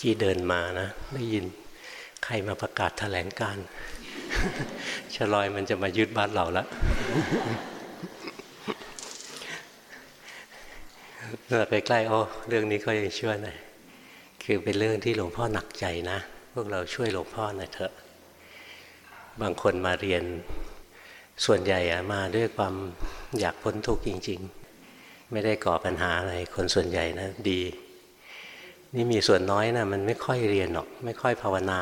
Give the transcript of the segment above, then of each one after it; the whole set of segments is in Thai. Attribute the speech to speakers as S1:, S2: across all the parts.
S1: กี้เดินมานะได้ยินใครมาประกาศแถลงการชลอยมันจะมายึดบ้านเราล้วเราไปใกล้โอ้เรื่องนี้ก็ยังช่วยหน่อยคือเป็นเรื่องที่หลวงพ่อหนักใจนะ พวกเราช่วยหลวงพ่อหน่อยเถอะ บางคนมาเรียนส่วนใหญ่มาด้วยความอยากพ้นทุกข์จริง ๆ ไม่ได้ก่อปัญหาอะไร คนส่วนใหญ่นะดี นี่มีส่วนน้อยนะมันไม่ค่อยเรียนหรอก ไม่ค่อยภาวนา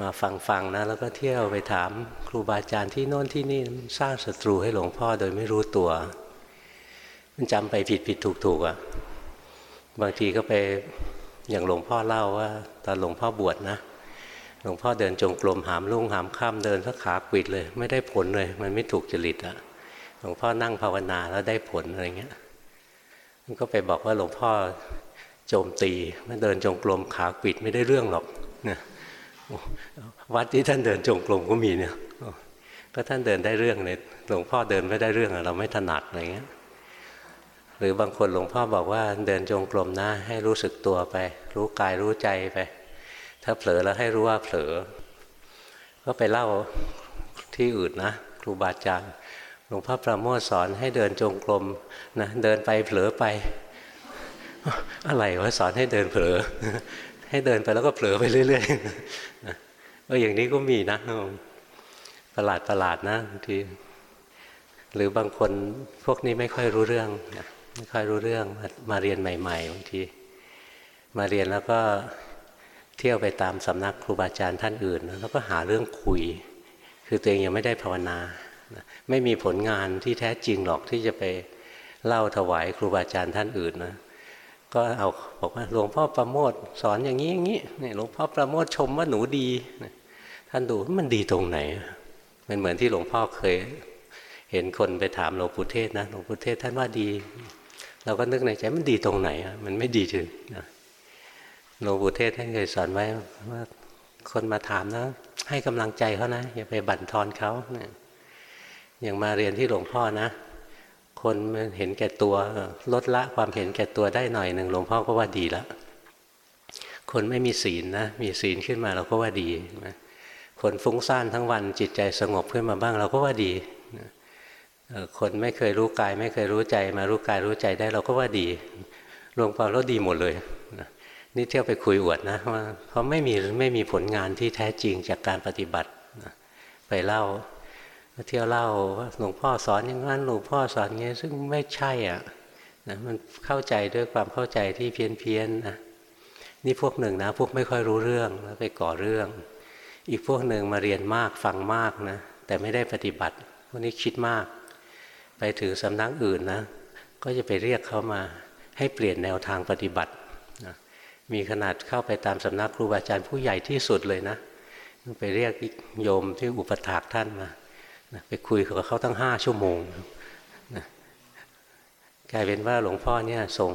S1: มาฟังๆนะ แล้วก็เที่ยวไปถามครูบาอาจารย์ที่โน่นที่นี่สร้างศัตรูให้หลวงพ่อโดยไม่รู้ตัว มันจำไปผิดผิดถูกถูกอะบางทีก็ไปอย่างหลวงพ่อเล่าว่า ตอนหลวงพ่อบวชนะ หลวงพ่อเดินจงกรมหามลุ่งหามข้ามเดินสักขาปิดเลย ไม่ได้ผลเลย มันไม่ถูกจริตอะหลวงพ่อนั่งภาวนาแล้วได้ผลอะไรเงี้ยมันก็ไปบอกว่าหลวงพ่อ โจมตีมันเดินจงกรมขาปิดไม่ได้เรื่องหรอกเนี่ยวัดที่ท่านเดินจงกรมก็มีเนี่ยก็ท่านเดินได้เรื่องเลยหลวงพ่อเดินไม่ได้เรื่องเราไม่ถนัดอะไรเงี้ยหรือบางคนหลวงพ่อบอกว่าเดินจงกรมนะ ให้รู้สึกตัวไป รู้กายรู้ใจไป ถ้าเผลอแล้วให้รู้ว่าเผลอ ก็ไปเล่าที่อื่นนะครูบาอาจารย์หลวงพ่อประโมทสอนให้เดินจงกรมนะเดินไปเผลอไป อะไรวะสอนให้เดินเผลอ ให้เดินไปแล้วก็เผลอไปเรื่อยๆเอออย่างนี้ก็มีนะประหลาดประหลาดนะบางทีหรือบางคนพวกนี้ไม่ค่อยรู้เรื่องไม่ค่อยรู้เรื่องมาเรียนใหม่ๆบางทีมาเรียนแล้วก็เที่ยวไปตามสำนักครูบาอาจารย์ท่านอื่น แล้วก็หาเรื่องคุย คือตัวเองยังไม่ได้ภาวนาไม่มีผลงานที่แท้จริงหรอกที่จะไปเล่าถวายครูบาอาจารย์ท่านอื่นนะ ก็เอาบอกว่าหลวงพ่อประโมทสอนอย่างนี้อย่างนี้เนี่ยหลวงพ่อประโมทชมว่าหนูดีท่านดูมันดีตรงไหน มันเหมือนที่หลวงพ่อเคย เห็นคนไปถามหลวงปู่เทศนะหลวงปู่เทศท่านว่าดี เราก็นึกในใจมันดีตรงไหนมันไม่ดีจริงหลวงปู่เทศท่านเคยสอนไว้ว่าคนมาถามนะ ให้กำลังใจเขานะอย่าไปบั่นทอนเขาเนี่ยอย่างมาเรียนที่หลวงพ่อนะ คนเห็นแก่ตัวลดละความเห็นแก่ตัวได้หน่อยหนึ่งหลวงพ่อก็ว่าดีแล้วคนไม่มีศีลนะมีศีลขึ้นมาเราก็ว่าดีคนฟุ้งซ่านทั้งวันจิตใจสงบขึ้นมาบ้างเราก็ว่าดีคนไม่เคยรู้กาย ไม่เคยรู้ใจ มารู้กายรู้ใจได้เราก็ว่าดีหลวงพ่อเราดีหมดเลยนี่เที่ยวไปคุยอวดนะว่าเขาไม่มีไม่มีผลงานที่แท้จริงจากการปฏิบัติไปเล่า เที่ยวเล่าว่าหลวงพ่อสอนอย่างนั้นหลวงพ่อสอนอย่างนี้ซึ่งไม่ใช่อะนะมันเข้าใจด้วยความเข้าใจที่เพี้ยนเพียนนะนี่พวกหนึ่งนะพวกไม่ค่อยรู้เรื่องแล้วไปก่อเรื่อง อีกพวกหนึ่งมาเรียนมากฟังมากนะแต่ไม่ได้ปฏิบัติพวกนี้คิดมาก ไปถึงสำนักอื่นนะก็จะไปเรียกเขามาให้เปลี่ยนแนวทางปฏิบัตินะมีขนาดเข้าไปตามสำนักครูบาอาจารย์ผู้ใหญ่ที่สุดเลยนะไปเรียกโยมที่อุปถากท่านมา ไปคุยกับเขาตั้งห้าชั่วโมงนะกลายเป็นว่าหลวงพ่อเนี่ยส่ง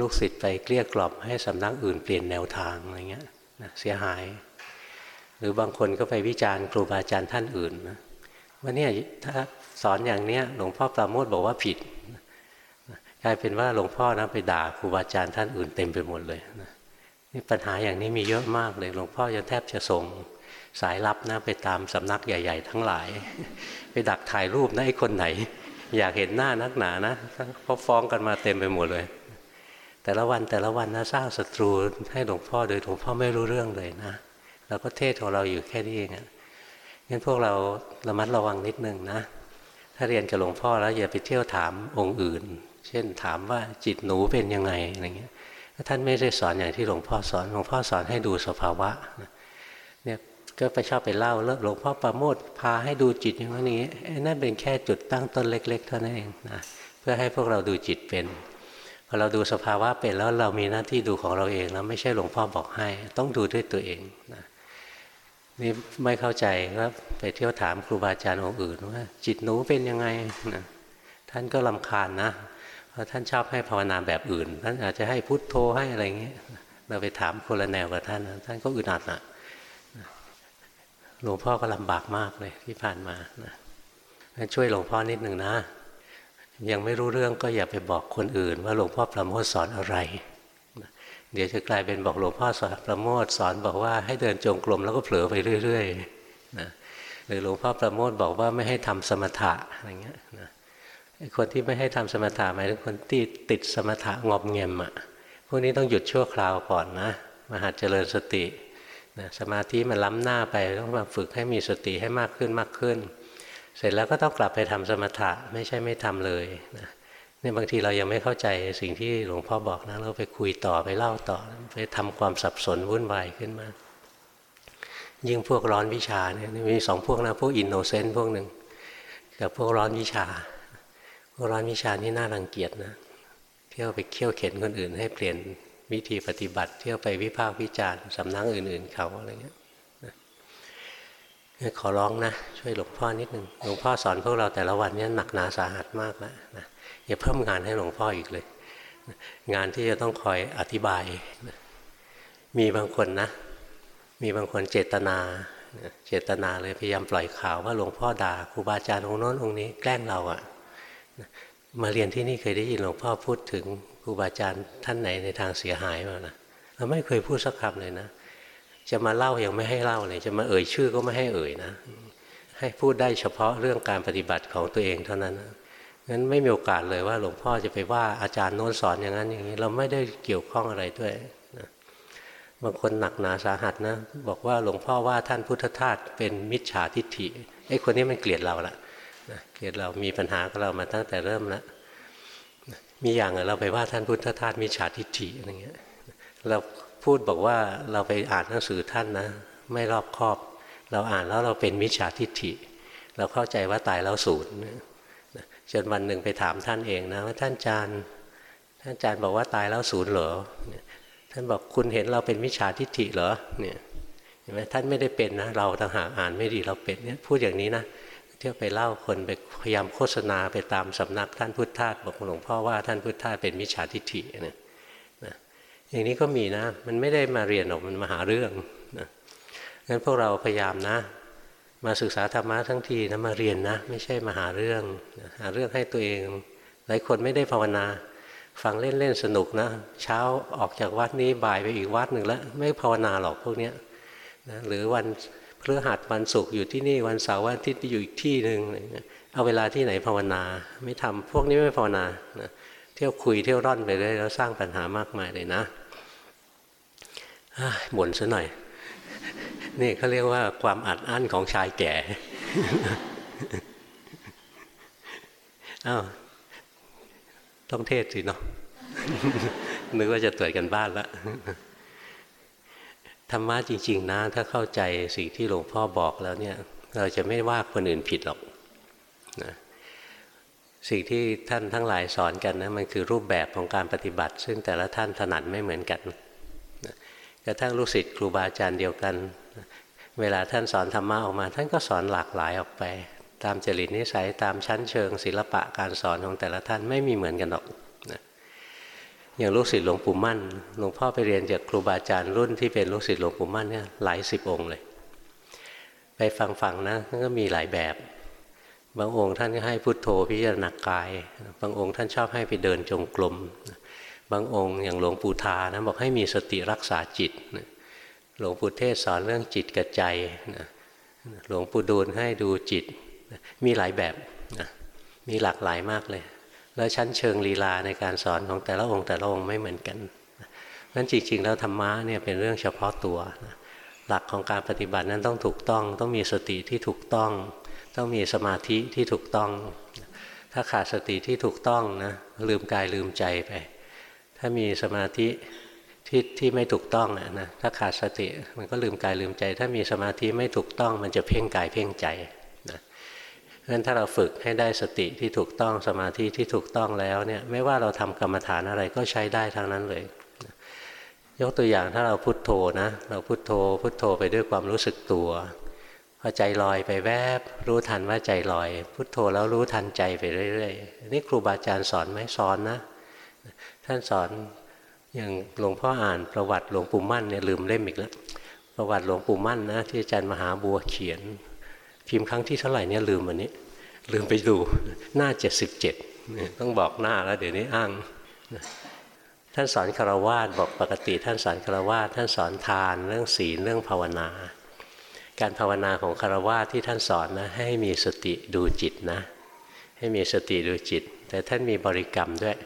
S1: ลูกศิษย์ไปเกลี้ยกล่อมให้สำนักอื่นเปลี่ยนแนวทางอะไรเงี้ยนะเสียหาย หรือบางคนก็ไปวิจารณ์ครูบาอาจารย์ท่านอื่นนะว่าเนี่ยถ้าสอนอย่างเนี้ยหลวงพ่อปราโมทบอกว่าผิดกลายเป็นว่าหลวงพ่อนะไปด่าครูบาอาจารย์ท่านอื่นเต็มไปหมดเลยนะนี่ปัญหาอย่างนี้มีเยอะมากเลย หลวงพ่อจะแทบจะส่ง สายลับนะไปตามสำนักใหญ่ ๆ ทั้งหลาย ไปดักถ่ายรูปนะไอ้คนไหน อยากเห็นหน้านักหนานะเขาฟ้องกันมาเต็มไปหมดเลย แต่ละวันแต่ละวันนะสร้างศัตรูให้หลวงพ่อโดยหลวงพ่อไม่รู้เรื่องเลยนะเราก็เทศของเราอยู่แค่นี้เองงั้นพวกเราระมัดระวังนิดนึงนะ ถ้าเรียนกับหลวงพ่อแล้วอย่าไปเที่ยวถามองค์อื่น เช่นถามว่าจิตหนูเป็นยังไงอะไรเงี้ยท่านไม่ได้สอนอย่างที่หลวงพ่อสอนหลวงพ่อสอนให้ดูสภาวะเนี่ย ก็ไปชอบไปเล่าแล้วหลวงพ่อประโมทพาให้ดูจิตอย่างนี้นั่นเป็นแค่จุดตั้งต้นเล็ก ๆ เท่านั้นเองนะเพื่อให้พวกเราดูจิตเป็นพอเราดูสภาวะเป็นแล้วเรามีหน้าที่ดูของเราเองแล้วไม่ใช่หลวงพ่อบอกให้ ต้องดูด้วยตัวเองนะนี่ไม่เข้าใจก็ไปเที่ยวถามครูบาอาจารย์องค์อื่นว่า จิตหนูเป็นยังไงนะท่านก็ลำคาญนะเพราะท่านชอบให้ภาวนาแบบอื่น ท่านอาจจะให้พุทโธให้อะไรเงี้ยเราไปถามคนละแนวกับท่าน ท่านก็อึดอัดนะ หลวงพ่อก็ลำบากมากเลยที่ผ่านมานะช่วยหลวงพ่อนิดหนึ่งนะ ยังไม่รู้เรื่องก็อย่าไปบอกคนอื่น ว่าหลวงพ่อประโมทสอนอะไร เดี๋ยวจะกลายเป็นบอกหลวงพ่อสอนประโมทสอนบอกว่าให้เดินจงกรมแล้วก็เผลอไปเรื่อยๆนะหรือหลวงพ่อประโมทบอกว่าไม่ให้ทำสมถะอะไรเงี้ยนะคนที่ไม่ให้ทำสมถะหมายถึงคนที่ติดสมถะงอบเงียมอะพวกนี้ต้องหยุดชั่วคราวก่อนนะมาหัดเจริญสติ นะสมาธิมันล้ำหน้าไปต้องมาฝึกให้มีสติให้มากขึ้นมากขึ้น เสร็จแล้วก็ต้องกลับไปทำสมถะไม่ใช่ไม่ทำเลยนะเนี่ยบางทีเรายังไม่เข้าใจสิ่งที่หลวงพ่อบอกนะเราไปคุยต่อไปเล่าต่อ ไปทำความสับสนวุ่นวายขึ้นมา ยิ่งพวกร้อนวิชาเนี่ยมีสองพวกนะพวกอินโนเซนต์พวกหนึ่งกับพวกร้อนวิชา พวกร้อนวิชานี่น่ารังเกียจนะเที่ยวไปเคี่ยวเข็นคนอื่นให้เปลี่ยน วิธีปฏิบัติเที่ยวไปวิพากษ์วิจารณ์สำนักอื่น ๆ เขาอะไรเงี้ยขอร้องนะช่วยหลวงพ่อนิดหนึ่งหลวงพ่อสอนพวกเราแต่ละวันนี้หนักหนาสาหัสมากแล้วนะอย่าเพิ่มงานให้หลวงพ่ออีกเลย งานที่จะต้องคอยอธิบาย มีบางคนนะ มีบางคนเจตนาเจตนาเลยพยายามปล่อยข่าวว่าหลวงพ่อด่าครูบาอาจารย์องค์โน้นองค์นี้แกล้งเราอะ่ะมาเรียนที่นี่เคยได้ยินหลวงพ่อพูดถึง ครูบาอาจารย์ท่านไหนในทางเสียหายมานะเราไม่เคยพูดสักคำเลยนะ จะมาเล่ายังไม่ให้เล่าเลยจะมาเอ่ยชื่อก็ไม่ให้เอ่ยนะ ให้พูดได้เฉพาะเรื่องการปฏิบัติของตัวเองเท่านั้นนะงั้นไม่มีโอกาสเลยว่าหลวงพ่อจะไปว่าอาจารย์โน้นสอนอย่างนั้นอย่างนี้ เราไม่ได้เกี่ยวข้องอะไรด้วยนะบางคนหนักหนาสาหัสนะ บอกว่าหลวงพ่อว่าท่านพุทธทาสเป็นมิจฉาทิฏฐิไอ้คนนี้มันเกลียดเราละนะเกลียดเรามีปัญหากับเรามาตั้งแต่เริ่มแล้ว มีอย่างเราไปว่าท่านพุทธทาสมิจฉาทิฏฐิอะไรเงี้ยเราพูดบอกว่าเราไปอ่านหนังสือท่านนะ ไม่รอบคอบ เราอ่านแล้วเราเป็นมิจฉาทิฏฐิ เราเข้าใจว่าตายแล้วสูญจนวันหนึ่งไปถามท่านเองนะว่าท่านอาจารย์ท่านอาจารย์บอกว่าตายแล้วศูนย์เหรอท่านบอกคุณเห็นเราเป็นมิจฉาทิฏฐิเหรอเนี่ยเห็นไหมท่านไม่ได้เป็นนะเราต่างหากอ่านไม่ดีเราเป็นเนี่ยพูดอย่างนี้นะ เที่ยวไปเล่าคนไปพยายามโฆษณาไปตามสำนักท่านพุทธทาสบอกหลวงพ่อว่าท่านพุทธทาสเป็นมิจฉาทิฏฐิเนี่ยนะอย่างนี้ก็มีนะ มันไม่ได้มาเรียนหรอกมันมาหาเรื่องนะงั้นพวกเราพยายามนะ มาศึกษาธรรมะทั้งทีนะมาเรียนนะ ไม่ใช่มาหาเรื่องหาเรื่องให้ตัวเอง หลายคนไม่ได้ภาวนาฟังเล่นๆสนุกนะ เช้าออกจากวัดนี้บ่ายไปอีกวัดหนึ่งแล้ว ไม่ภาวนาหรอกพวกนี้นะหรือวัน พฤหัสวันศุกร์อยู่ที่นี่วันเสาร์วันอาทิตย์อยู่อีกที่หนึ่งเอาเวลาที่ไหนภาวนา ไม่ทำพวกนี้ไม่ภาวนานะเที่ยวคุยเที่ยวร่อนไปเลยแล้วสร้างปัญหามากมายเลยนะบ่นซะหน่อย นี่เขาเรียกว่าความอัดอั้นของชายแก่อ้าวต้องเทศสิเนาะนึกว่าจะตรวจกันบ้านแล้ว ธรรมะจริง ๆ นะ ถ้าเข้าใจสิ่งที่หลวงพ่อบอกแล้วเนี่ย เราจะไม่ว่าคนอื่นผิดหรอกนะสิ่งที่ท่านทั้งหลายสอนกันนะมันคือรูปแบบของการปฏิบัติ ซึ่งแต่ละท่านถนัดไม่เหมือนกันกระทั่งลูกศิษย์ครูบาอาจารย์เดียวกัน เวลาท่านสอนธรรมะออกมา ท่านก็สอนหลากหลายออกไป ตามจริตนิสัยตามชั้นเชิงศิลปะการสอนของแต่ละท่านไม่มีเหมือนกันหรอก อย่างลูกศิษย์หลวงปู่มั่นหลวงพ่อไปเรียนจากครูบาอาจารย์รุ่นที่เป็นลูกศิษย์หลวงปู่มั่นเนี่ยหลายสิบองค์เลย ไปฟังฟังนะก็มีหลายแบบ บางองค์ท่านก็ให้พุทโธพิจารณากาย บางองค์ท่านชอบให้ไปเดินจงกรมบางองค์อย่างหลวงปู่ทานะบอกให้มีสติรักษาจิตหลวงปู่เทศสอนเรื่องจิตกับใจหลวงปู่ดูลให้ดูจิตมีหลายแบบมีหลากหลายมากเลย แล้วชั้นเชิงลีลาในการสอนของแต่ละองค์แต่ละองค์ไม่เหมือนกันนั้นจริงๆแล้วธรรมะเนี่ยเป็นเรื่องเฉพาะตัวนะหลักของการปฏิบัตินั้นต้องถูกต้อง ต้องมีสติที่ถูกต้อง ต้องมีสมาธิที่ถูกต้อง ถ้าขาดสติที่ถูกต้องนะลืมกายลืมใจไป ถ้ามีสมาธิที่ที่ไม่ถูกต้องนะถ้าขาดสติมันก็ลืมกายลืมใจ ถ้ามีสมาธิไม่ถูกต้อง มันจะเพ่งกายเพ่งใจ เพราะฉะนั้นถ้าเราฝึกให้ได้สติที่ถูกต้องสมาธิที่ถูกต้องแล้วเนี่ยไม่ว่าเราทำกรรมฐานอะไรก็ใช้ได้ทั้งนั้นเลย ยกตัวอย่างถ้าเราพุโทโธนะเราพุโทโธ พุโทโธไปด้วยความรู้สึกตัวพอใจลอยไปแวบรู้ทันว่าใจลอย พุโทโธแล้วรู้ทันใจไปเรื่อยๆนี่ครูบาอาจารย์สอนไหมสอนนะ ท่านสอนอย่างหลวงพ่ออ่านประวัติหลวงปู่มั่นเนี่ยลืมเล่มอีกแล้วประวัติหลวงปู่มั่นนะที่อาจารย์มหาบัวเขียน พิมพ์ครั้งที่เท่าไหร่เนี่ยลืมวันนี้ ลืมไปดูหน้าเจ็ดสิบเจ็ดต้องบอกหน้าแล้วเดี๋ยวนี้อ้างท่านสอนคารวาสบอกปกติ ท่านสอนคารวาสท่านสอนทานเรื่องศีลเรื่องภาวนา การภาวนาของคารวาสที่ท่านสอนนะให้มีสติดูจิตนะ ให้มีสติดูจิต แต่ท่านมีบริกรรมด้วย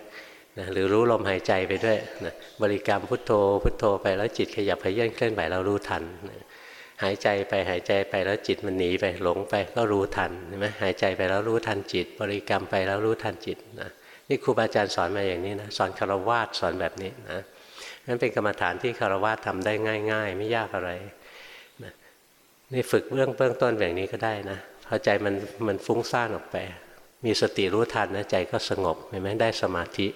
S1: นะหรือรู้ลมหายใจไปด้วยนะบริกรรมพุทโธพุทโธไปแล้วจิตขยับขยื่นเคลื่อนไหวเรารู้ทันนะ หายใจไปหายใจไปแล้วจิตมันหนีไปหลงไปก็รู้ทันใช่ไหมหายใจไปแล้วรู้ทันจิต บริกรรมไปแล้วรู้ทันจิตนะนี่ครูบาอาจารย์สอนมาอย่างนี้นะสอนคารวาสสอนแบบนี้นะนั่นเป็นกรรมฐานที่คารวาสทำได้ง่าย ๆ ไม่ยากอะไรนะนี่ฝึกเบื้องเบื้องต้นแบบนี้ก็ได้นะพอใจมันมันฟุ้งซ่านออกไป มีสติรู้ทันนะใจก็สงบเห็นไหมได้สมาธิ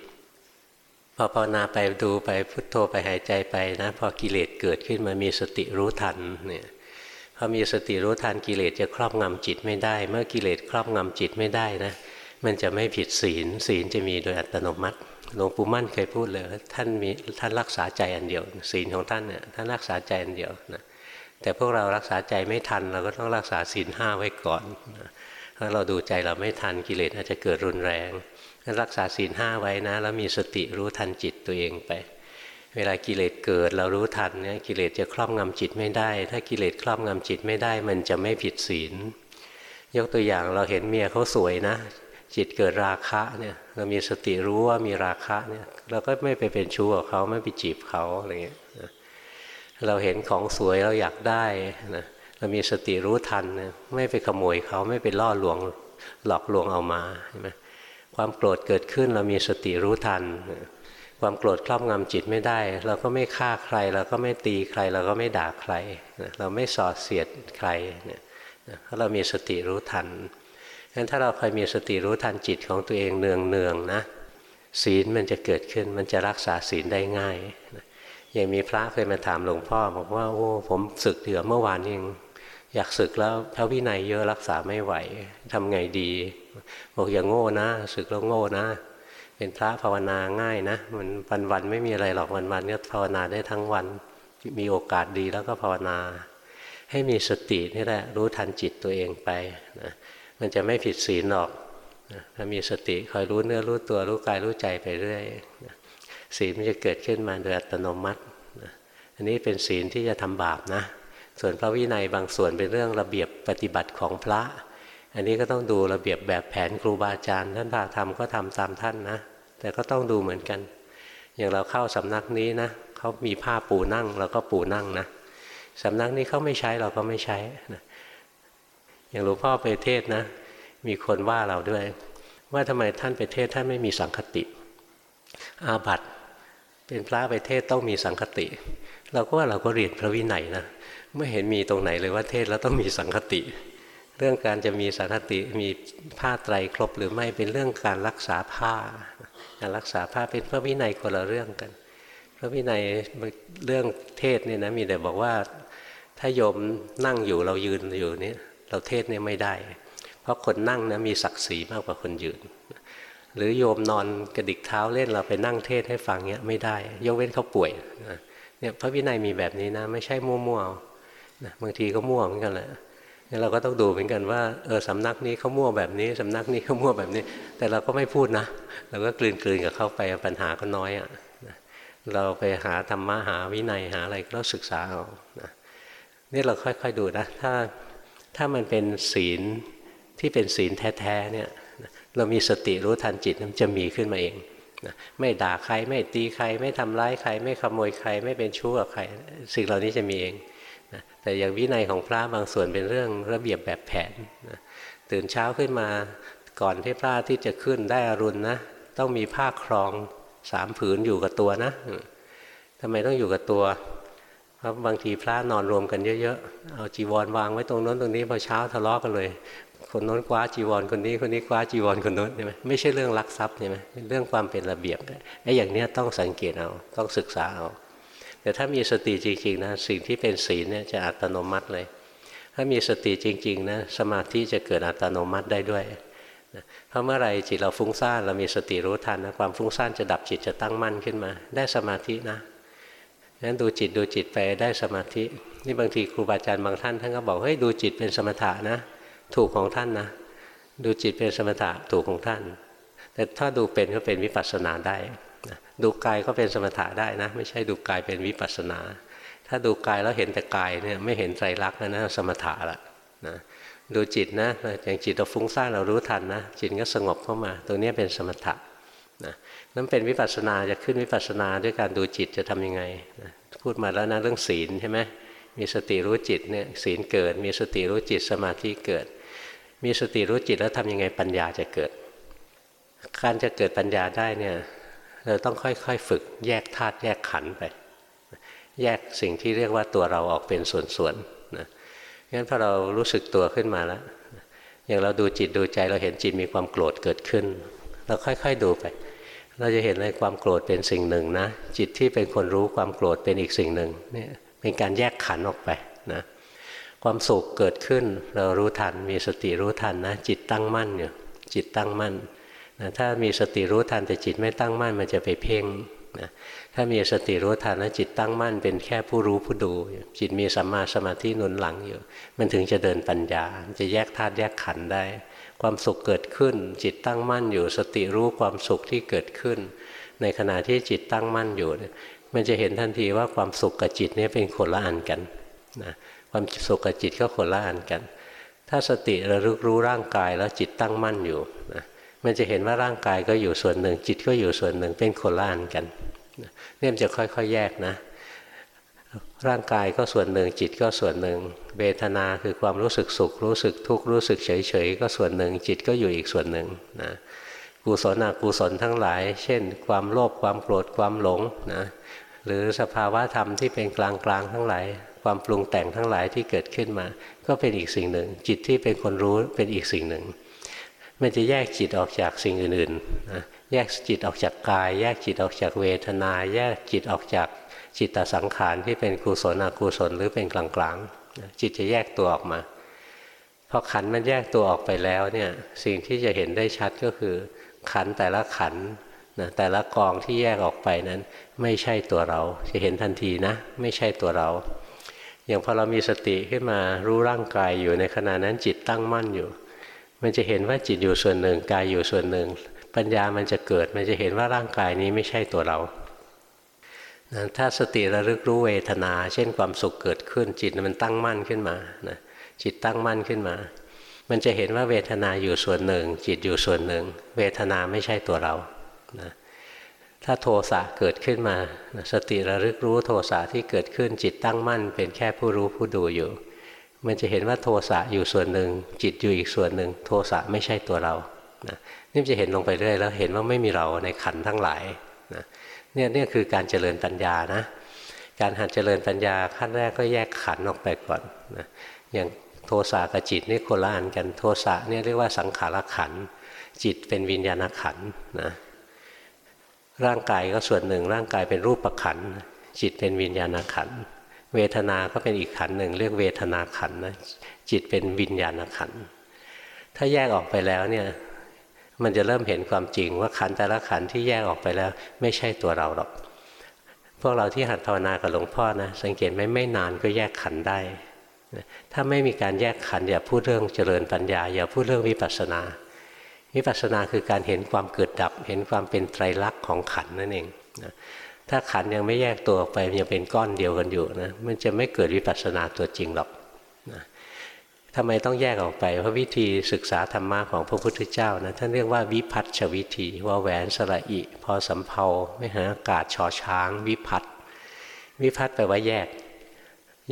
S1: พอภาวนาไปดูไปพุทโธไปหายใจไปนะพอกิเลสเกิดขึ้นมามีสติรู้ทันเนี่ยพอมีสติรู้ทันกิเลสจะครอบงำจิตไม่ได้ เมื่อกิเลสครอบงำจิตไม่ได้นะมันจะไม่ผิดศีลศีลจะมีโดยอัตโนมัติหลวงปู่มั่นเคยพูดเลยท่านมีท่านรักษาใจอันเดียว ศีลของท่านเนี่ยท่านรักษาใจอันเดียวนะแต่พวกเรารักษาใจไม่ทันเราก็ต้องรักษาศีลห้าไว้ก่อนนะถ้าเราดูใจเราไม่ทันกิเลสอาจจะเกิดรุนแรง รักษาศีลห้าไว้นะ แล้วมีสติรู้ทันจิตตัวเองไป เวลากิเลสเกิดเรารู้ทันเนี่ยกิเลสจะครอบงำจิตไม่ได้ ถ้ากิเลสครอบงำจิตไม่ได้ มันจะไม่ผิดศีล ยกตัวอย่างเราเห็นเมียเขาสวยนะ จิตเกิดราคะเนี่ยเรามีสติรู้ว่ามีราคะเนี่ยเราก็ไม่ไปเป็นชู้กับเขาไม่ไปจีบเขาอะไรเงี้ยเราเห็นของสวยเราอยากได้นะเรามีสติรู้ทันนะไม่ไปขโมยเขาไม่ไปล่อลวงหลอกลวงเอามาใช่ไหม ความโกรธเกิดขึ้นเรามีสติรู้ทัน ความโกรธครอบงำจิตไม่ได้ เราก็ไม่ฆ่าใคร เราก็ไม่ตีใคร เราก็ไม่ด่าใคร เราไม่ส่อเสียดใครเนี่ยเพราะเรามีสติรู้ทันงั้นถ้าเราคอยมีสติรู้ทันจิตของตัวเองเนืองเนืองนะศีลมันจะเกิดขึ้นมันจะรักษาศีลได้ง่ายอย่างมีพระเคยมาถามหลวงพ่อบอกว่าโอ้ผมศึกเดือเมื่อวานเองอยากศึกแล้วพระวินัยเยอะรักษาไม่ไหวทำไงดี บอกอย่างโง่นะศึกแล้วโง่นะ เป็นพระภาวนาง่ายนะมันวันวันไม่มีอะไรหรอกวันวันก็ภาวนาได้ทั้งวันมีโอกาสดีแล้วก็ภาวนา ให้มีสตินี่แหละรู้ทันจิตตัวเองไปนะมันจะไม่ผิดศีลหรอกนะถ้ามีสติคอยรู้เนื้อรู้ตัวรู้กายรู้ใจไปเรื่อยนะศีลมันจะเกิดขึ้นมาโดยอัตโนมัตินะอันนี้เป็นศีลที่จะทำบาปนะ ส่วนพระวินัยบางส่วนเป็นเรื่องระเบียบปฏิบัติของพระ อันนี้ก็ต้องดูระเบียบแบบแผนครูบาอาจารย์ท่านพาทำก็ทำตามท่านนะ แต่ก็ต้องดูเหมือนกัน อย่างเราเข้าสำนักนี้นะเขามีผ้าปูนั่งเราก็ปูนั่งนะสำนักนี้เขาไม่ใช้เราก็ไม่ใช้นะอย่างหลวงพ่อไปเทศนะ มีคนว่าเราด้วย ว่าทำไมท่านไปเทศท่านไม่มีสังคติ อาบัตเป็นพระไปเทศต้องมีสังคติ เราก็ว่าเราก็เรียนพระวินัยนะไม่เห็นมีตรงไหนเลยว่าเทศแล้วต้องมีสังคติ เรื่องการจะมีสังคติมีผ้าไตรครบหรือไม่เป็นเรื่องการรักษาผ้าการรักษาผ้าเป็นพระวินัยคนละเรื่องกัน พระวินัยเรื่องเทศเนี่ยนะมีแต่บอกว่าถ้าโยมนั่งอยู่เรายืนอยู่นี่เราเทศเนี่ยไม่ได้ เพราะคนนั่งนะมีศักดิ์ศรีมากกว่าคนยืน หรือโยมนอนกระดิกเท้าเล่นเราไปนั่งเทศให้ฟังเนี้ยไม่ได้ ยกเว้นเขาป่วยเนี่ยพระวินัยมีแบบนี้นะ ไม่ใช่มั่วๆนะบางทีก็มั่วเหมือนกันแหละ เราก็ต้องดูเหมือนกันว่าเออสำนักนี้เขามั่วแบบนี้สำนักนี้เขามั่วแบบนี้ แต่เราก็ไม่พูดนะ เราก็กลืนกลืนกับเข้าไปปัญหาก็น้อยอะ่ะเราไปหาธรรมะหาวินัยหาอะไรก็ศึกษาเอานะนี่เราค่อยๆดูนะถ้าถ้ามันเป็นศีลที่เป็นศีลแท้ๆเนี่ยเรามีสติรู้ทันจิตมันจะมีขึ้นมาเองนะไม่ด่าใครไม่ตีใคร ไม่ทำร้ายใคร ไม่ขโมยใคร ไม่เป็นชู้กับใคร สิ่งเหล่านี้จะมีเอง แต่อย่างวินัยของพระบางส่วนเป็นเรื่องระเบียบแบบแผนนะตื่นเช้าขึ้นมาก่อนที่พระที่จะขึ้นได้อรุณนะ ต้องมีผ้าครองสามผืนอยู่กับตัวนะทำไมต้องอยู่กับตัว เพราะบางทีพระนอนรวมกันเยอะๆ เอาจีวรวางไว้ตรงน้นตรงนี้พอเช้าทะเลาะกันเลย คนน้นคว้าจีวรคนนี้คนนี้คว้าจีวรคนน้นใช่ไหมไม่ใช่เรื่องลักทรัพย์ใช่ไหมเป็นเรื่องความเป็นระเบียบไอ้อย่างเนี้ยต้องสังเกตเอาต้องศึกษาเอา แต่ถ้ามีสติจริงๆนะสิ่งที่เป็นศีลเนี่ยจะอัตโนมัติเลย ถ้ามีสติจริงๆนะสมาธิจะเกิดอัตโนมัติได้ด้วยเพราะเมื่อไรจิตเราฟุ้งซ่านเรามีสติรู้ทันนะความฟุ้งซ่านจะดับจิตจะตั้งมั่นขึ้นมา ได้สมาธินะงั้นดูจิตดูจิตไปได้สมาธิ นี่บางทีครูบาอาจารย์บางท่านท่านก็บอกเฮ้ยดูจิตเป็นสมถะนะ ถูกของท่านนะ ดูจิตเป็นสมถะถูกของท่าน แต่ถ้าดูเป็นก็เป็นวิปัสสนาได้ ดูกายก็เป็นสมถะได้นะ ไม่ใช่ดูกายเป็นวิปัสสนา ถ้าดูกายแล้วเห็นแต่กายเนี่ยไม่เห็นไตรลักษณ์นะสมถะละนะดูจิตนะอย่างจิตเราฟุ้งซ่านเรารู้ทันนะจิตก็สงบเข้ามาตรงนี้เป็นสมถะนะนั่นเป็นวิปัสสนาจะขึ้นวิปัสสนาด้วยการดูจิตจะทํำยังไงนะพูดมาแล้วนะเรื่องศีลใช่ไหมมีสติรู้จิตเนี่ยศีลเกิด มีสติรู้จิตสมาธิเกิด มีสติรู้จิตแล้วทำยังไงปัญญาจะเกิด การจะเกิดปัญญาได้เนี่ย เราต้องค่อยๆฝึกแยกธาตุแยกขันไป แยกสิ่งที่เรียกว่าตัวเราออกเป็นส่วนๆนะงั้นพอเรารู้สึกตัวขึ้นมาแล้วอย่างเราดูจิตดูใจเราเห็นจิตมีความโกรธเกิดขึ้น เราค่อยๆดูไป เราจะเห็นเลยความโกรธเป็นสิ่งหนึ่งนะ จิตที่เป็นคนรู้ความโกรธเป็นอีกสิ่งหนึ่งเนี่ยเป็นการแยกขันออกไปนะความสุขเกิดขึ้นเรารู้ทันมีสติรู้ทันนะ จิตตั้งมั่นอยู่จิตตั้งมั่น นะถ้ามีสติรู้ทันแต่จิตไม่ตั้งมั่นมันจะไปเพ่งนะถ้ามีสติรู้ทันแล้วจิตตั้งมั่น เป็นแค่ผู้รู้ผู้ดู จิตมีสัมมาสมาธิหนุนหลังอยู่ มันถึงจะเดินปัญญา จะแยกธาตุแยกขันธ์ได้ ความสุขเกิดขึ้น จิตตั้งมั่นอยู่ สติรู้ความสุขที่เกิดขึ้น ในขณะที่จิตตั้งมั่นอยู่ มันจะเห็นทันทีว่าความสุขกับจิตนี้เป็นคนละอันกันนะความสุขกับจิตก็คนละอันกัน ถ้าสติระลึกรู้ร่างกายแล้วจิตตั้งมั่นอยู่นะ มันจะเห็นว่าร่างกายก็อยู่ส่วนหนึ่ง จิตก็อยู่ส่วนหนึ่งเป็นคนละอันกันเนี่ยจะค่อยๆแยกนะ ร่างกายก็ส่วนหนึ่ง จิตก็ส่วนหนึ่ง เวทนาคือความรู้สึกสุข รู้สึกทุกข์รู้สึกเฉยๆก็ส่วนหนึ่ง จิตก็อยู่อีกส่วนหนึ่งนะกุศลอกุศลทั้งหลาย เช่น ความโลภความโกรธความหลงนะหรือสภาวะธรรมที่เป็นกลางๆทั้งหลาย ความปรุงแต่งทั้งหลายที่เกิดขึ้นมา ก็เป็นอีกสิ่งหนึ่ง จิตที่เป็นคนรู้เป็นอีกสิ่งหนึ่ง มันจะแยกจิตออกจากสิ่งอื่นๆนะแยกจิตออกจากกาย แยกจิตออกจากเวทนา แยกจิตออกจากจิตตสังขารที่เป็นกุศลอกุศลหรือเป็นกลางๆ จิตจะแยกตัวออกมาพอขันมันแยกตัวออกไปแล้วเนี่ยสิ่งที่จะเห็นได้ชัดก็คือ ขันแต่ละขันนะแต่ละกองที่แยกออกไปนั้น ไม่ใช่ตัวเราจะเห็นทันทีนะ ไม่ใช่ตัวเรา อย่างพอเรามีสติขึ้นมารู้ร่างกายอยู่ในขณะนั้นจิตตั้งมั่นอยู่ มันจะเห็นว่าจิตอยู่ส่วนหนึ่งกายอยู่ส่วนหนึ่ง ปัญญามันจะเกิดมันจะเห็นว่าร่างกายนี้ไม่ใช่ตัวเรานะถ้าสติระลึกรู้เวทนา เช่นความสุขเกิดขึ้น จิตมันตั้งมั่นขึ้นมานะจิตตั้งมั่นขึ้นมา มันจะเห็นว่าเวทนาอยู่ส่วนหนึ่ง จิตอยู่ส่วนหนึ่ง เวทนาไม่ใช่ตัวเรานะถ้าโทสะเกิดขึ้นมา สติระลึกรู้โทสะที่เกิดขึ้นจิตตั้งมั่น เป็นแค่ผู้รู้ผู้ดูอยู่ มันจะเห็นว่าโทสะอยู่ส่วนหนึ่ง จิตอยู่อีกส่วนหนึ่ง โทสะไม่ใช่ตัวเรานะนี่จะเห็นลงไปเรื่อยแล้วเห็นว่าไม่มีเราในขันทั้งหลายนะเนี่ยนี่คือการเจริญปัญญานะการหัดเจริญปัญญาขั้นแรกก็แยกขันออกไปก่อนนะอย่างโทสะกับจิตนี่คนละอันกันโทสะเนี่ยเรียกว่าสังขารขันจิตเป็นวิญญาณขันนะร่างกายก็ส่วนหนึ่งร่างกายเป็นรูปประขันจิตเป็นวิญญาณขัน เวทนาก็เป็นอีกขันหนึ่งเรียกเวทนาขันนะจิตเป็นวิญญาณขัน ถ้าแยกออกไปแล้วเนี่ยมันจะเริ่มเห็นความจริงว่าขันแต่ละขันที่แยกออกไปแล้ว ไม่ใช่ตัวเราหรอก พวกเราที่หัดภาวนากับหลวงพ่อนะสังเกตไหมไม่นานก็แยกขันได้ ถ้าไม่มีการแยกขันอย่าพูดเรื่องเจริญปัญญา อย่าพูดเรื่องวิปัสสนาวิปัสสนาคือการเห็นความเกิดดับ เห็นความเป็นไตรลักษณ์ของขันนั่นเองนะ ถ้าขันยังไม่แยกตัวออกไปยังเป็นก้อนเดียวกันอยู่นะมันจะไม่เกิดวิปัสสนาตัวจริงหรอกนะทำไมต้องแยกออกไป เพราะวิธีศึกษาธรรมะของพระพุทธเจ้านะท่านเรียกว่าวิพัฒชวิธีว่าแหวนสระอิพอสำเพาไม่หาอากาศชอช้าง วิพัฒวิพัฒแปลว่าแยก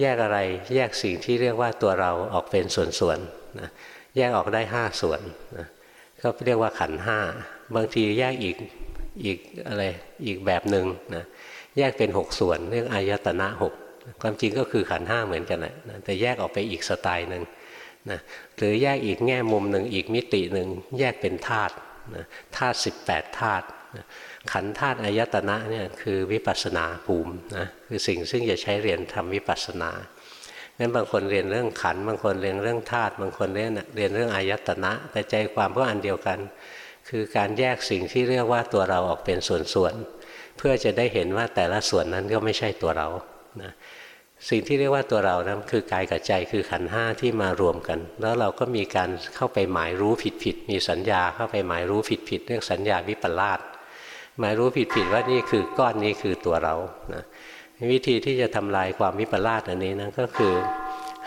S1: แยกอะไรแยกสิ่งที่เรียกว่าตัวเราออกเป็นส่วนๆนะแยกออกได้ห้าส่วนนะก็เรียกว่าขันห้าบางทีแยกอีก อีกอะไรอีกแบบหนึ่งนะแยกเป็นหกส่วนเรียกอายตนะหกความจริงก็คือขันห้าเหมือนกันแหละแต่แยกออกไปอีกสไตล์หนึ่งนะหรือแยกอีกแง่มุมหนึ่งอีกมิติหนึ่งแยกเป็นธาตุธาตุสิบแปดธาตุขันธาตุอายตนะเนี่ยคือวิปัสนาภูมินะคือสิ่งซึ่งจะใช้เรียนทำวิปัสนางั้นบางคนเรียนเรื่องขันบางคนเรียนเรื่องธาตุบางคนเรียนเรียนเรื่องอายตนะ แต่ใจความก็อันเดียวกัน คือการแยกสิ่งที่เรียกว่าตัวเราออกเป็นส่วนๆเพื่อจะได้เห็นว่าแต่ละส่วนนั้นก็ไม่ใช่ตัวเรานะสิ่งที่เรียกว่าตัวเรานะั้นคือกายกับใจคือขันห้าที่มารวมกัน แล้วเราก็มีการเข้าไปหมายรู้ผิดผิดมีสัญญาเข้าไปหมายรู้ผิดผิดเรื่องสัญญาวิปลาสหมายรู้ผิดๆว่านี่คือก้อนนี้คือตัวเรานะวิธีที่จะทำลายความวิปลาสอันนี้นะก็คือ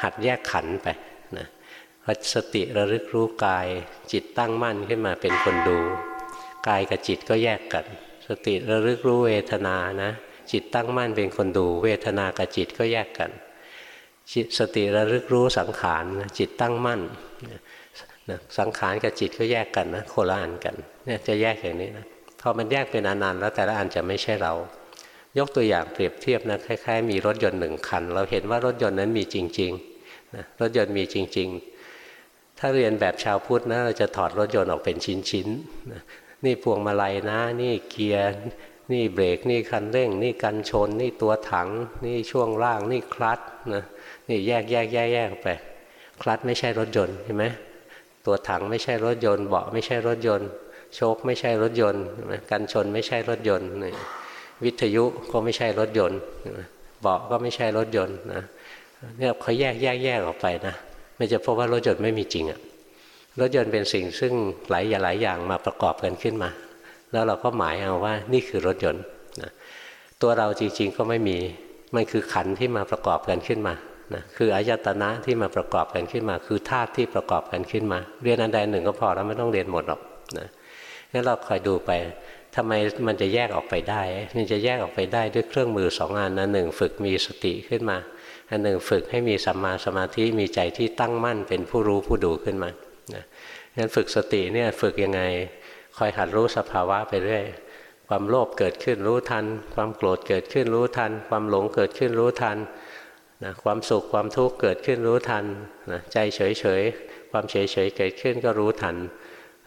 S1: หัดแยกขันไป นะสติระลึกรู้กาย จิตตั้งมั่นขึ้นมาเป็นคนดู กายกับจิตก็แยกกัน สติระลึกรู้เวทนานะจิตตั้งมั่นเป็นคนดู เวทนากับจิตก็แยกกันสติระลึกรู้สังขารจิตตั้งมั่นสังขารกับจิตก็แยกกันนะโคละอันกันเนี่ยจะแยกอย่างนี้นะพอมันแยกเป็นอนันต์แล้วแต่ละอันจะไม่ใช่เรา ยกตัวอย่างเปรียบเทียบนะคล้ายๆ มีรถยนต์หนึ่งคัน เราเห็นว่ารถยนต์นั้นมีจริงๆนะรถยนต์มีจริง ๆ ถ้าเรียนแบบชาวพุทธนะเราจะถอดรถยนต์ออกเป็นชิ้นๆนี่พวงมาลัยนะ นี่เกียร์นี่เบรกนี่คันเร่ง นี่กันชน นี่ตัวถัง นี่ช่วงล่าง นี่คลัตนะนี่แยกแยกแยกแยกไปคลัตไม่ใช่รถยนต์เห็นไหมตัวถังไม่ใช่รถยนต์เบาะไม่ใช่รถยนต์ โชคไม่ใช่รถยนต์กันชนไม่ใช่รถยนต์วิทยุก็ไม่ใช่รถยนต์เบาะก็ไม่ใช่รถยนต์นะเนี่ยเขาแยกแยกแยกออกไปนะ ไม่จะพบว่ารถยนต์ไม่มีจริงอะรถยนต์เป็นสิ่งซึ่งหลายอย่างหลายอย่างมาประกอบกันขึ้นมา แล้วเราก็หมายเอาว่านี่คือรถยนต์นะตัวเราจริงๆก็ไม่มีมันคือขันที่มาประกอบกันขึ้นมานะคืออายตนะที่มาประกอบกันขึ้นมา คือธาตุที่ประกอบกันขึ้นมา เรียนอันใดหนึ่งก็พอแล้วไม่ต้องเรียนหมดหรอกนะงั้นเราคอยดูไปทำไมมันจะแยกออกไปได้ มันจะแยกออกไปได้ด้วยเครื่องมือสองอันนะหนึ่งฝึกมีสติขึ้นมา อันหนึ่งฝึกให้มีสัมมาสมาธิมีใจที่ตั้งมั่นเป็นผู้รู้ผู้ดูขึ้นมานะงั้นฝึกสติเนี่ยฝึกยังไงคอยหัดรู้สภาวะไปเรื่อยความโลภเกิดขึ้นรู้ทัน ความโกรธเกิดขึ้นรู้ทัน ความหลงเกิดขึ้นรู้ทันนะความสุขความทุกข์เกิดขึ้นรู้ทันนะใจเฉยเฉยความเฉยเฉยเกิดขึ้นก็รู้ทัน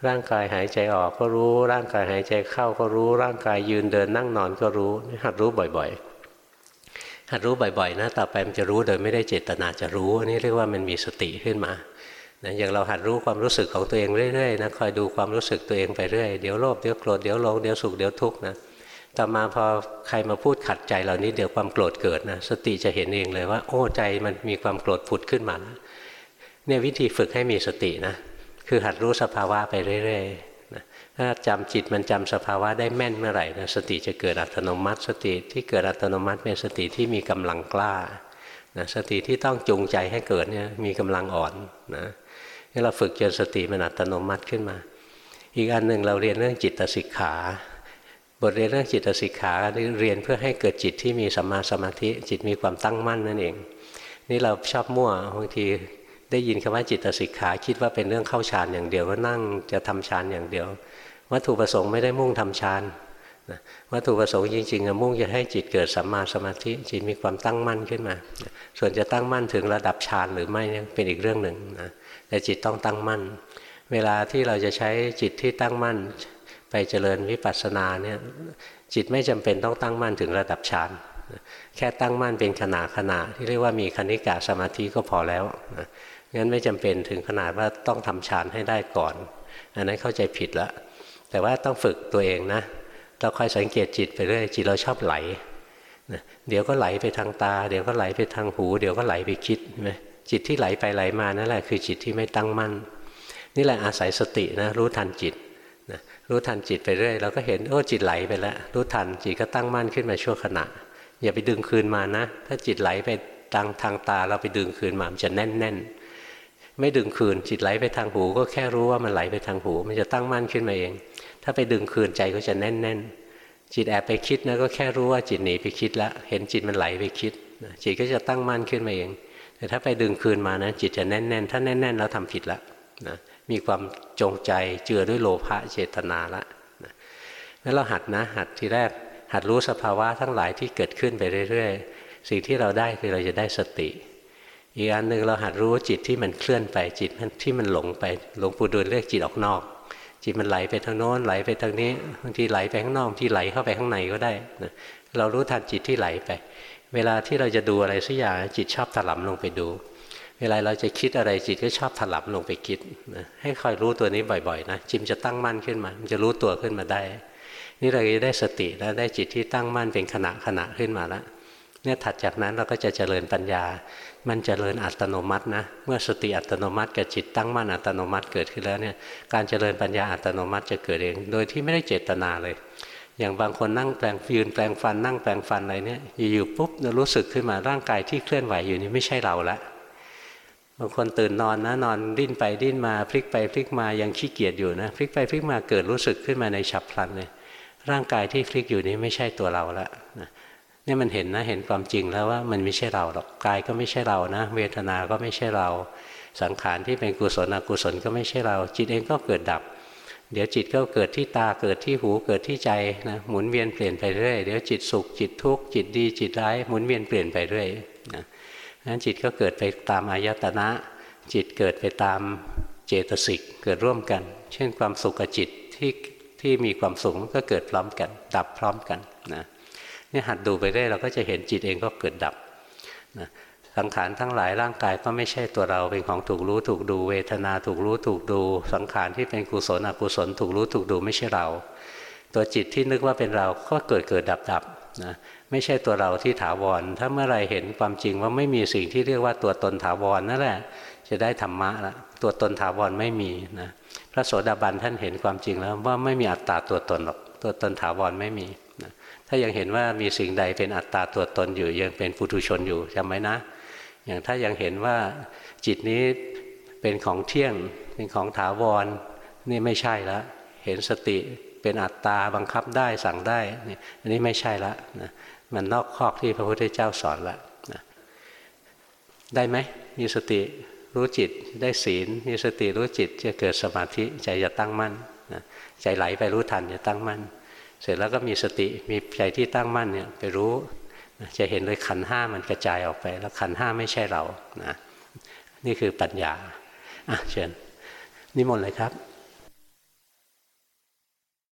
S1: ร่างกายหายใจออกก็รู้ ร่างกายหายใจเข้าก็รู้ ร่างกายยืนเดินนั่งนอนก็รู้หัดรู้บ่อยๆ หัดรู้บ่อยๆนะต่อไปมันจะรู้โดยไม่ได้เจตนาจะรู้อันนี้เรียกว่ามันมีสติขึ้นมานะอย่างเราหัดรู้ความรู้สึกของตัวเองเรื่อยๆนะคอยดูความรู้สึกตัวเองไปเรื่อยเดี๋ยวโลภเดี๋ยวโกรธเดี๋ยวหลงเดี๋ยวสุขเดี๋ยวทุกข์นะต่อมาพอใครมาพูดขัดใจเรานี้เดี๋ยวความโกรธเกิดนะสติจะเห็นเองเลยว่า โอ้ใจมันมีความโกรธผุดขึ้นมาเนี่ยวิธีฝึกให้มีสตินะคือหัดรู้สภาวะไปเรื่อยๆ ถ้าจำจิตมันจำสภาวะได้แม่นเมื่อไหร่นะสติจะเกิดอัตโนมัติ สติที่เกิดอัตโนมัติเป็นสติที่มีกำลังกล้านะสติที่ต้องจูงใจให้เกิดเนี่ยมีกำลังอ่อนนะนี่เราฝึกจนสติมันอัตโนมัติขึ้นมา อีกอันหนึ่งเราเรียนเรื่องจิตสิกขา บทเรียนเรื่องจิตสิกขาเรียนเพื่อให้เกิดจิตที่มีสัมมาสมาธิจิตมีความตั้งมั่นนั่นเอง นี่เราชอบมั่วบางที ได้ยินคำว่าจิตสิกขาคิดว่าเป็นเรื่องเข้าฌานอย่างเดียวก็นั่งจะทำฌานอย่างเดียว วัตถุประสงค์ไม่ได้มุ่งทำฌานวัตถุประสงค์จริงๆมุ่งจะให้จิตเกิดสัมมาสมาธิจิตมีความตั้งมั่นขึ้นมา ส่วนจะตั้งมั่นถึงระดับฌานหรือไม่เป็นอีกเรื่องหนึ่งนะแต่จิตต้องตั้งมั่น เวลาที่เราจะใช้จิตที่ตั้งมั่น ไปเจริญวิปัสสนาเนี่ยจิตไม่จำเป็นต้องตั้งมั่นถึงระดับฌานแค่ตั้งมั่นเป็นขณะขณะที่เรียกว่ามีคณิกาสมาธิก็พอแล้วนะ งั้นไม่จำเป็นถึงขนาดว่าต้องทำฌานให้ได้ก่อน อันนั้นเข้าใจผิดล้วแต่ว่าต้องฝึกตัวเองนะเราคอยสังเกตจิตไปเรื่อยจิตเราชอบไหลเดี๋ยวก็ไหลไปทางตา เดี๋ยวก็ไหลไปทางหู เดี๋ยวก็ไหลไปคิดใช่ไหมจิตที่ไหลไปไหลมานั่นแหละคือจิตที่ไม่ตั้งมั่น นี่แหละอาศัยสตินะรู้ทันจิตรู้ทันจิตไปเรื่อยเราก็เห็นโอ้จิตไหลไปแล้วรู้ทันจิตก็ตั้งมั่นขึ้นมาชั่วขณะ อย่าไปดึงคืนมานะ ถ้าจิตไหลไปทางทางตาเราไปดึงคืนมามันจะแน่นแน่น ไม่ดึงคืนจิตไหลไปทางหู ก็แค่รู้ว่ามันไหลไปทางหู มันจะตั้งมั่นขึ้นมาเอง ถ้าไปดึงคืนใจก็จะแน่นแน่นจิตแอบไปคิดนะก็แค่รู้ว่าจิตหนีไปคิดแล้วเห็นจิตมันไหลไปคิดจิตก็จะตั้งมั่นขึ้นมาเอง แต่ถ้าไปดึงคืนมานะจิตจะแน่นแน่นถ้าแน่นแน่นแล้วทำผิดล้วนะมีความจงใจเจือด้วยโลภะเจตนาละนั้นเราหัดนะหัดที่แรกหัดรู้สภาวะทั้งหลายที่เกิดขึ้นไปเรื่อย ๆ สิ่งที่เราได้คือเราจะได้สติ อีกอันหนึ่งเราหัดรู้จิตที่มันเคลื่อนไปจิตที่มันหลงไปหลงปู่ดูลเรียกจิตออกนอก จิตมันไหลไปทางโน้นไหลไปทางนี้บางทีไหลไปข้างนอกที่ไหลเข้าไปข้างในก็ได้นะเรารู้ทันจิตที่ไหลไป เวลาที่เราจะดูอะไรสักอย่างจิตชอบถลำลงไปดู เวลาเราจะคิดอะไรจิตก็ชอบถลับลงไปคิดนะให้คอยรู้ตัวนี้บ่อยๆนะจิมจะตั้งมั่นขึ้นมา มันจะรู้ตัวขึ้นมาได้ นี่เราจะได้สติแล้วได้จิตที่ตั้งมั่นเป็นขณะขณะขึ้นมาแล้วเนี่ยถัดจากนั้นเราก็จะเจริญปัญญา มันเจริญอัตโนมัตินะเมื่อสติอัตโนมัติกับจิตตั้งมั่นอัตโนมัติเกิดขึ้นแล้วเนี่ยการเจริญปัญญาอัตโนมัติจะเกิดเอง โดยที่ไม่ได้เจตนาเลย อย่างบางคนนั่งแปลงยืนแปลงฟันนั่งแปลงฟันอะไรเนี่ยอยู่ๆปุ๊บรารู้สึกขึ้นมาร่างกายที่เคลื่อนไหวอยู่นี่ไม่ใช่เราละบางคนตื่นนอนนะนอนดิ้นไปดิ้นมาพลิกไปพลิกมายังขี้เกียจอยู่นะพลิกไปพลิกมาเกิดรู้สึกขึ้นมาในฉับพลันเลยร่างกายที่พลิกอยู่นี้ไม่ใช่ตัวเราละนะ นี่มันเห็นนะเห็นความจริงแล้วว่ามันไม่ใช่เราหรอกกายก็ไม่ใช่เรานะ เวทนาก็ไม่ใช่เรา สังขารที่เป็นกุศลอกุศลก็ไม่ใช่เรา จิตเองก็เกิดดับ เดี๋ยวจิตก็เกิดที่ตาเกิดที่หูเกิดที่ใจนะหมุนเวียนเปลี่ยนไปเรื่อยเดี๋ยวจิตสุขจิตทุกข์จิตดีจิตร้ายหมุนเวียนเปลี่ยนไปเรื่อยนะนั้นจิตก็เกิดไปตามอายตนะ จิตเกิดไปตามเจตสิกเกิดร่วมกัน เช่นความสุขกับจิตที่ที่มีความสุขก็เกิดพร้อมกัน ดับพร้อมกันนะ นี่หัดดูไปเรื่อยเราก็จะเห็นจิตเองก็เกิดดับนะสังขารทั้งหลายร่างกายก็ไม่ใช่ตัวเราเป็นของถูกรู้ถูกดู เวทนาถูกรู้ถูกดู สังขารที่เป็นกุศลอกุศลถูกรู้ถูกดูไม่ใช่เรา ตัวจิตที่นึกว่าเป็นเราก็เกิดเกิดดับดับนะไม่ใช่ตัวเราที่ถาวร ถ้าเมื่อไรเห็นความจริงว่าไม่มีสิ่งที่เรียกว่าตัวตนถาวรนั่นแหละ จะได้ธรรมะละตัวตนถาวรไม่มีนะพระโสดาบันท่านเห็นความจริงแล้วว่าไม่มีอัตตาตัวตนหรอกตัวตนถาวรไม่มี นะถ้ายังเห็นว่ามีสิ่งใดเป็นอัตตาตัวตนอยู่ ยังเป็นปุถุชนอยู่จำไว้นะ อย่างถ้ายังเห็นว่าจิตนี้เป็นของเที่ยง เป็นของถาวร นี่ไม่ใช่แล้วเห็นสติเป็นอัตตาบังคับได้สั่งได้นี่อันนี้ไม่ใช่ละนะมันนอกคอกที่พระพุทธเจ้าสอนละนะได้ไหมมีสติรู้จิตได้ศีล มีสติรู้จิตจะเกิดสมาธิใจจะตั้งมั่นนะใจไหลไปรู้ทันจะตั้งมั่น เสร็จแล้วก็มีสติมีใจที่ตั้งมั่นเนี่ยไปรู้จะเห็นเลยขันห้ามันกระจายออกไป แล้วขันห้าไม่ใช่เรานะนี่คือปัญญาอะเชิญนิมนต์เลยครับ